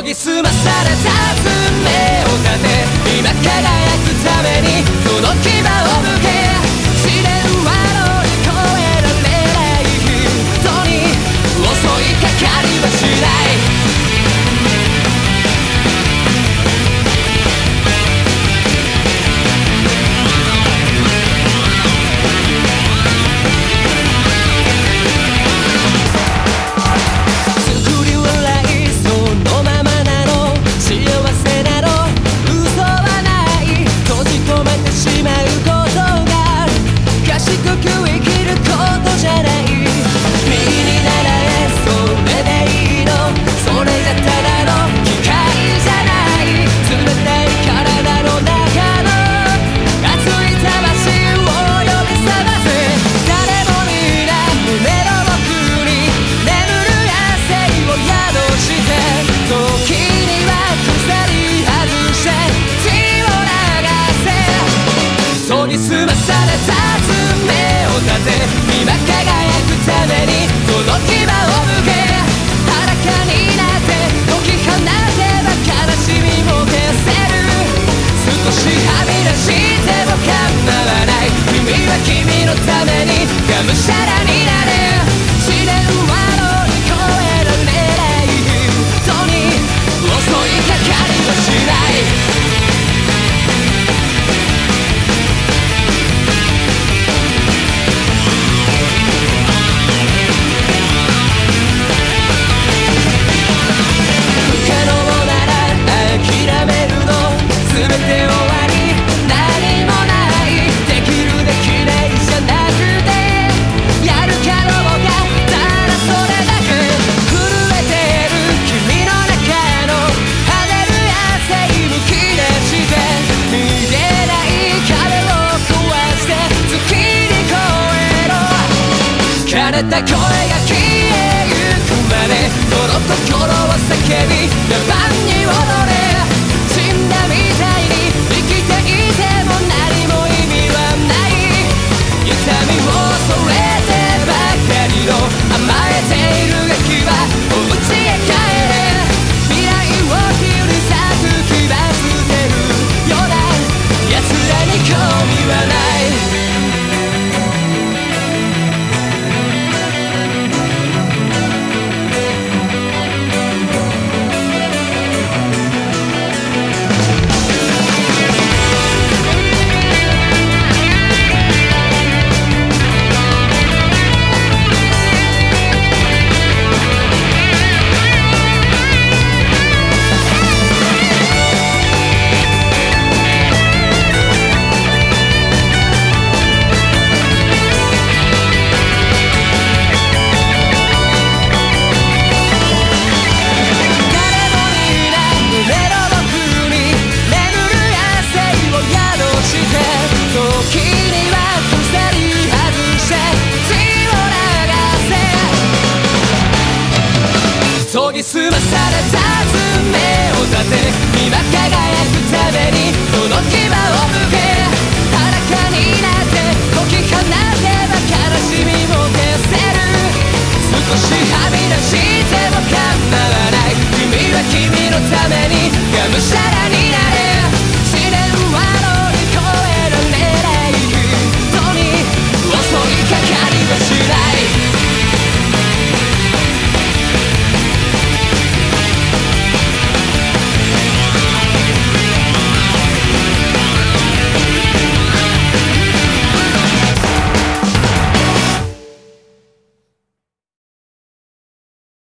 研ぎ澄まされたされた爪を立て今輝くためにこの牙を向け裸になって解き放てば悲しみも消せる。少しはみ出しても構わない君は君のためにがむしゃた声が研ぎ澄まされた目を立て今輝くためにその牙を向け裸になって解き放てば悲しみも消せる少しはみ出しても構わない君は君のためにがむしゃらに